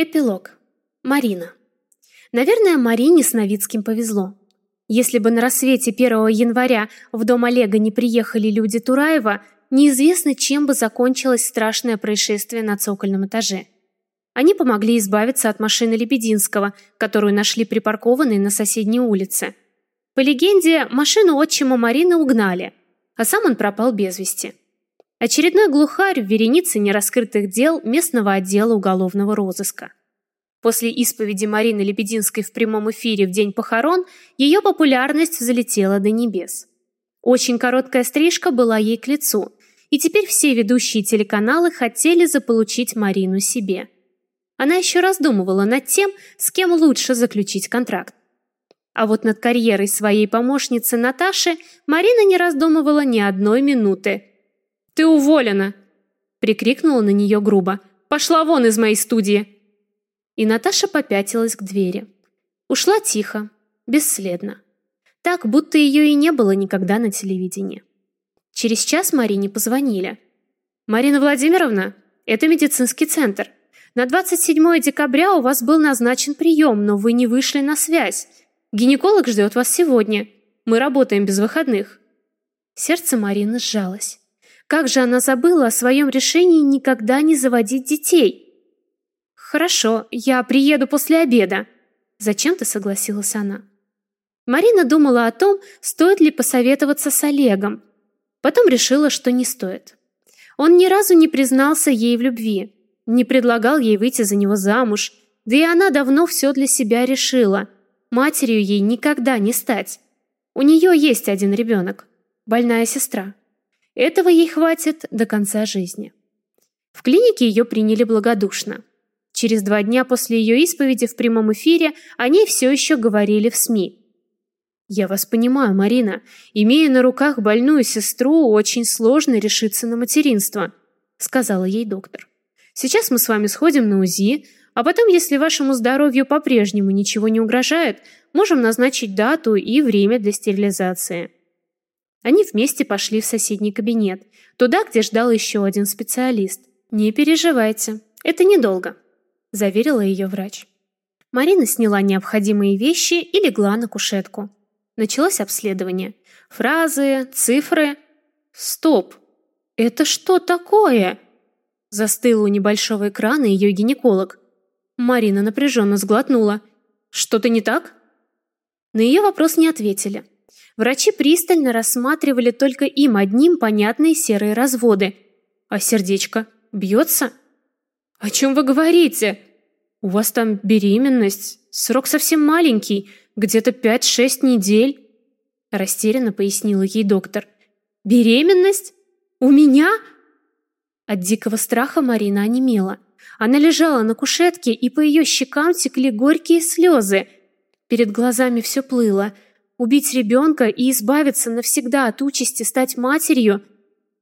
Эпилог. Марина. Наверное, Марине с Новицким повезло. Если бы на рассвете 1 января в дом Олега не приехали люди Тураева, неизвестно, чем бы закончилось страшное происшествие на цокольном этаже. Они помогли избавиться от машины Лебединского, которую нашли припаркованной на соседней улице. По легенде, машину отчима Марины угнали, а сам он пропал без вести. Очередной глухарь в веренице нераскрытых дел местного отдела уголовного розыска. После исповеди Марины Лебединской в прямом эфире в день похорон ее популярность взлетела до небес. Очень короткая стрижка была ей к лицу, и теперь все ведущие телеканалы хотели заполучить Марину себе. Она еще раздумывала над тем, с кем лучше заключить контракт. А вот над карьерой своей помощницы Наташи Марина не раздумывала ни одной минуты – «Ты уволена!» Прикрикнула на нее грубо. «Пошла вон из моей студии!» И Наташа попятилась к двери. Ушла тихо, бесследно. Так, будто ее и не было никогда на телевидении. Через час Марине позвонили. «Марина Владимировна, это медицинский центр. На 27 декабря у вас был назначен прием, но вы не вышли на связь. Гинеколог ждет вас сегодня. Мы работаем без выходных». Сердце Марины сжалось. Как же она забыла о своем решении никогда не заводить детей? Хорошо, я приеду после обеда. Зачем-то согласилась она. Марина думала о том, стоит ли посоветоваться с Олегом. Потом решила, что не стоит. Он ни разу не признался ей в любви, не предлагал ей выйти за него замуж, да и она давно все для себя решила. Матерью ей никогда не стать. У нее есть один ребенок, больная сестра. Этого ей хватит до конца жизни. В клинике ее приняли благодушно. Через два дня после ее исповеди в прямом эфире о ней все еще говорили в СМИ. «Я вас понимаю, Марина. Имея на руках больную сестру, очень сложно решиться на материнство», сказала ей доктор. «Сейчас мы с вами сходим на УЗИ, а потом, если вашему здоровью по-прежнему ничего не угрожает, можем назначить дату и время для стерилизации». Они вместе пошли в соседний кабинет, туда, где ждал еще один специалист. «Не переживайте, это недолго», – заверила ее врач. Марина сняла необходимые вещи и легла на кушетку. Началось обследование. Фразы, цифры. Стоп! Это что такое? Застыл у небольшого экрана ее гинеколог. Марина напряженно сглотнула. Что-то не так? На ее вопрос не ответили. Врачи пристально рассматривали только им одним понятные серые разводы. А сердечко бьется? О чем вы говорите? У вас там беременность, срок совсем маленький, где-то 5-6 недель. Растерянно пояснила ей доктор. Беременность? У меня? От дикого страха Марина онемела. Она лежала на кушетке, и по ее щекам текли горькие слезы. Перед глазами все плыло – Убить ребенка и избавиться навсегда от участи стать матерью,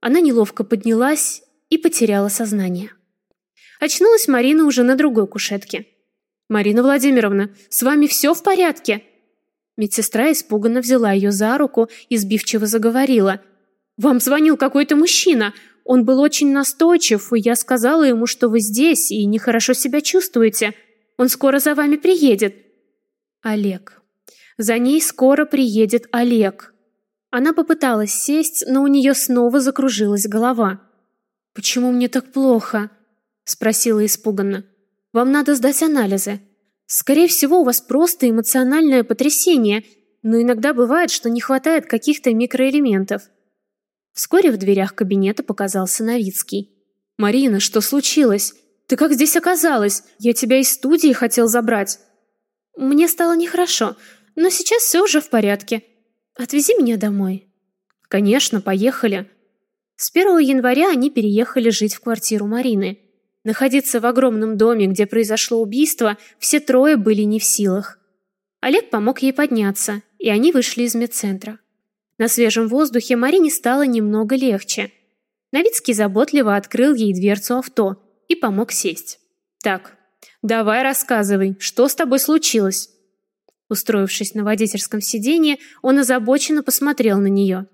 она неловко поднялась и потеряла сознание. Очнулась Марина уже на другой кушетке. «Марина Владимировна, с вами все в порядке?» Медсестра испуганно взяла ее за руку и сбивчиво заговорила. «Вам звонил какой-то мужчина. Он был очень настойчив, и я сказала ему, что вы здесь и нехорошо себя чувствуете. Он скоро за вами приедет». «Олег», за ней скоро приедет Олег. Она попыталась сесть, но у нее снова закружилась голова. «Почему мне так плохо?» – спросила испуганно. «Вам надо сдать анализы. Скорее всего, у вас просто эмоциональное потрясение, но иногда бывает, что не хватает каких-то микроэлементов». Вскоре в дверях кабинета показался Новицкий. «Марина, что случилось? Ты как здесь оказалась? Я тебя из студии хотел забрать». «Мне стало нехорошо. Но сейчас все уже в порядке. Отвези меня домой». «Конечно, поехали». С 1 января они переехали жить в квартиру Марины. Находиться в огромном доме, где произошло убийство, все трое были не в силах. Олег помог ей подняться, и они вышли из медцентра. На свежем воздухе Марине стало немного легче. Новицкий заботливо открыл ей дверцу авто и помог сесть. «Так, давай рассказывай, что с тобой случилось?» Устроившись на водительском сиденье, он озабоченно посмотрел на нее.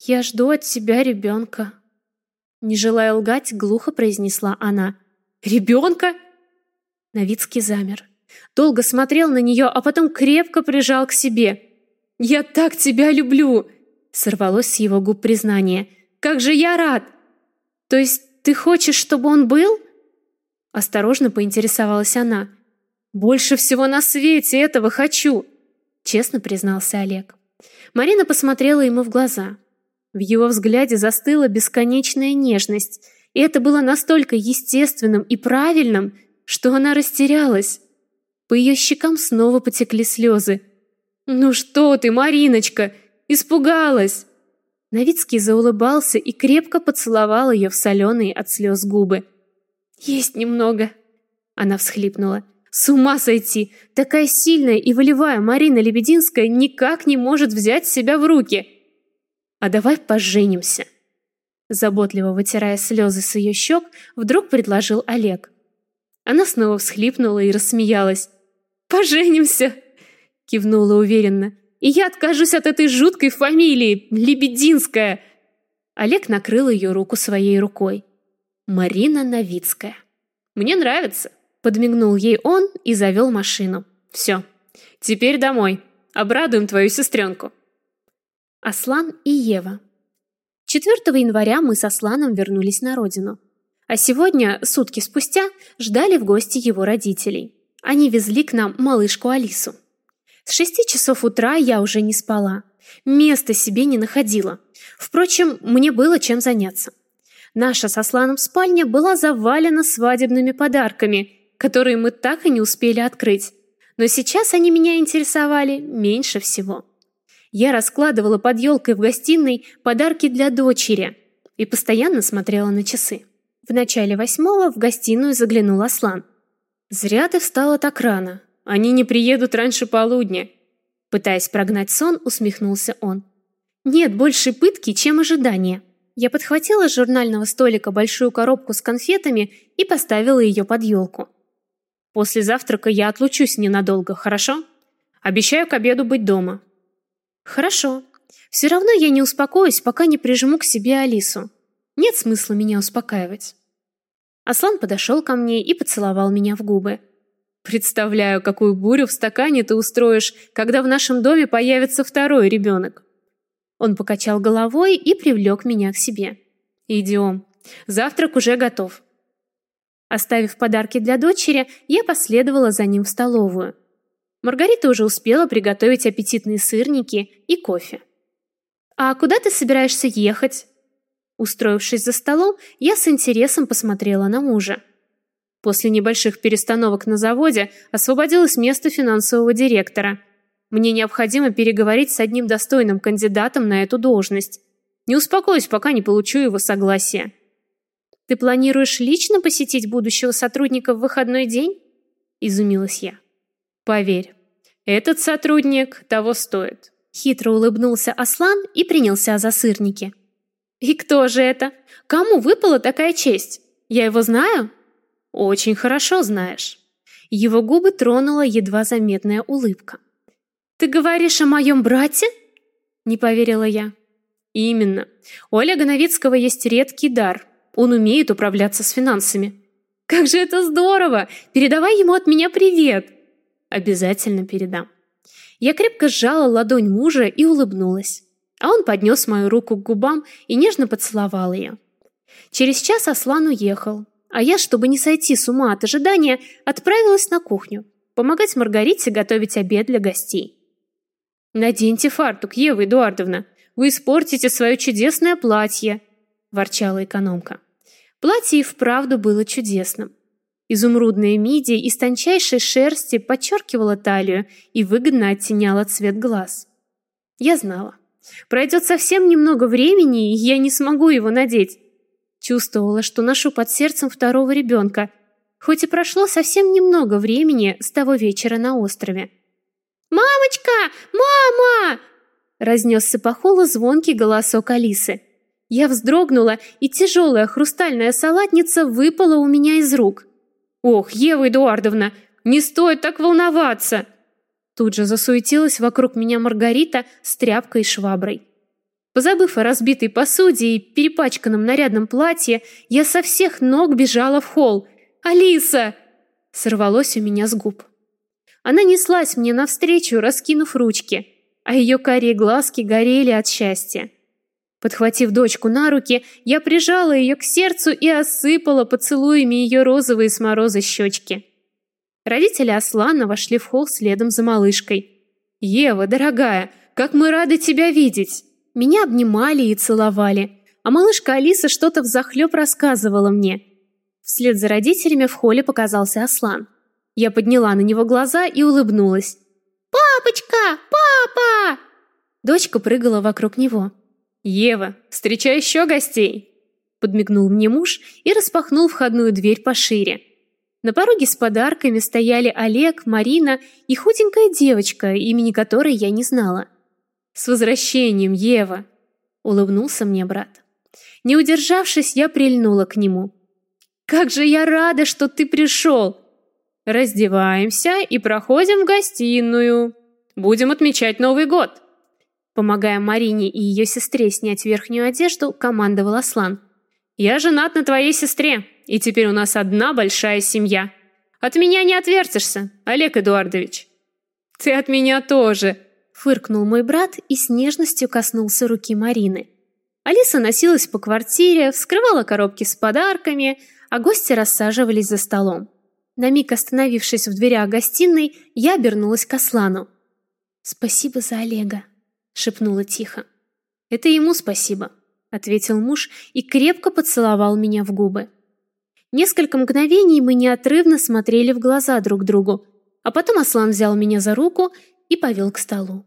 «Я жду от тебя ребенка». Не желая лгать, глухо произнесла она. «Ребенка?» Новицкий замер. Долго смотрел на нее, а потом крепко прижал к себе. «Я так тебя люблю!» Сорвалось с его губ признание. «Как же я рад!» «То есть ты хочешь, чтобы он был?» Осторожно поинтересовалась она. «Больше всего на свете этого хочу!» Честно признался Олег. Марина посмотрела ему в глаза. В его взгляде застыла бесконечная нежность, и это было настолько естественным и правильным, что она растерялась. По ее щекам снова потекли слезы. «Ну что ты, Мариночка, испугалась!» Новицкий заулыбался и крепко поцеловал ее в соленые от слез губы. «Есть немного», — она всхлипнула. «С ума сойти! Такая сильная и волевая Марина Лебединская никак не может взять себя в руки!» «А давай поженимся!» Заботливо вытирая слезы с ее щек, вдруг предложил Олег. Она снова всхлипнула и рассмеялась. «Поженимся!» — кивнула уверенно. «И я откажусь от этой жуткой фамилии, Лебединская!» Олег накрыл ее руку своей рукой. Марина Новицкая. «Мне нравится!» — подмигнул ей он и завел машину. «Все, теперь домой. Обрадуем твою сестренку!» Аслан и Ева. 4 января мы с Асланом вернулись на родину. А сегодня, сутки спустя, ждали в гости его родителей. Они везли к нам малышку Алису. С шести часов утра я уже не спала. Места себе не находила. Впрочем, мне было чем заняться. Наша со Сланом спальня была завалена свадебными подарками, которые мы так и не успели открыть. Но сейчас они меня интересовали меньше всего. Я раскладывала под елкой в гостиной подарки для дочери и постоянно смотрела на часы. В начале восьмого в гостиную заглянул Аслан. «Зря ты встала так рано. Они не приедут раньше полудня». Пытаясь прогнать сон, усмехнулся он. «Нет больше пытки, чем ожидание». Я подхватила с журнального столика большую коробку с конфетами и поставила ее под елку. «После завтрака я отлучусь ненадолго, хорошо? Обещаю к обеду быть дома». «Хорошо. Все равно я не успокоюсь, пока не прижму к себе Алису. Нет смысла меня успокаивать. Аслан подошел ко мне и поцеловал меня в губы. Представляю, какую бурю в стакане ты устроишь, когда в нашем доме появится второй ребенок. Он покачал головой и привлек меня к себе. Идем. Завтрак уже готов. Оставив подарки для дочери, я последовала за ним в столовую. Маргарита уже успела приготовить аппетитные сырники и кофе. «А куда ты собираешься ехать?» Устроившись за столом, я с интересом посмотрела на мужа. После небольших перестановок на заводе освободилось место финансового директора. Мне необходимо переговорить с одним достойным кандидатом на эту должность. Не успокоюсь, пока не получу его согласия. Ты планируешь лично посетить будущего сотрудника в выходной день? Изумилась я. Поверь, этот сотрудник того стоит. Хитро улыбнулся Аслан и принялся за сырники. «И кто же это? Кому выпала такая честь? Я его знаю?» «Очень хорошо знаешь». Его губы тронула едва заметная улыбка. «Ты говоришь о моем брате?» Не поверила я. «Именно. У Олега Новицкого есть редкий дар. Он умеет управляться с финансами». «Как же это здорово! Передавай ему от меня привет!» «Обязательно передам». Я крепко сжала ладонь мужа и улыбнулась а он поднес мою руку к губам и нежно поцеловал ее. Через час Аслан уехал, а я, чтобы не сойти с ума от ожидания, отправилась на кухню, помогать Маргарите готовить обед для гостей. «Наденьте фартук, Ева Эдуардовна, вы испортите свое чудесное платье», – ворчала экономка. Платье и вправду было чудесным. Изумрудная мидия из тончайшей шерсти подчеркивала талию и выгодно оттеняла цвет глаз. Я знала. Пройдет совсем немного времени, и я не смогу его надеть. Чувствовала, что ношу под сердцем второго ребенка, хоть и прошло совсем немного времени с того вечера на острове. «Мамочка! Мама!» Разнесся по холу звонкий голосок Алисы. Я вздрогнула, и тяжелая хрустальная салатница выпала у меня из рук. «Ох, Ева Эдуардовна, не стоит так волноваться!» Тут же засуетилась вокруг меня Маргарита с тряпкой и шваброй. Позабыв о разбитой посуде и перепачканном нарядном платье, я со всех ног бежала в холл. «Алиса!» сорвалось у меня с губ. Она неслась мне навстречу, раскинув ручки, а ее карие глазки горели от счастья. Подхватив дочку на руки, я прижала ее к сердцу и осыпала поцелуями ее розовые с мороза щечки. Родители Аслана вошли в холл следом за малышкой. «Ева, дорогая, как мы рады тебя видеть!» Меня обнимали и целовали, а малышка Алиса что-то взахлеб рассказывала мне. Вслед за родителями в холле показался Аслан. Я подняла на него глаза и улыбнулась. «Папочка! Папа!» Дочка прыгала вокруг него. «Ева, встречай еще гостей!» Подмигнул мне муж и распахнул входную дверь пошире. На пороге с подарками стояли Олег, Марина и худенькая девочка, имени которой я не знала. «С возвращением, Ева!» — улыбнулся мне брат. Не удержавшись, я прильнула к нему. «Как же я рада, что ты пришел!» «Раздеваемся и проходим в гостиную. Будем отмечать Новый год!» Помогая Марине и ее сестре снять верхнюю одежду, командовал Аслан. «Я женат на твоей сестре, и теперь у нас одна большая семья. От меня не отвертишься, Олег Эдуардович». «Ты от меня тоже», — фыркнул мой брат и с нежностью коснулся руки Марины. Алиса носилась по квартире, вскрывала коробки с подарками, а гости рассаживались за столом. На миг остановившись в дверях гостиной, я обернулась к Аслану. «Спасибо за Олега», шепнула тихо. Это ему спасибо, ответил муж и крепко поцеловал меня в губы. Несколько мгновений мы неотрывно смотрели в глаза друг другу, а потом Аслан взял меня за руку и повел к столу.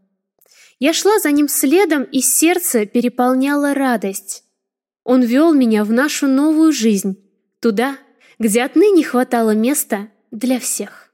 Я шла за ним следом, и сердце переполняло радость. Он вел меня в нашу новую жизнь, туда, где отныне хватало места для всех.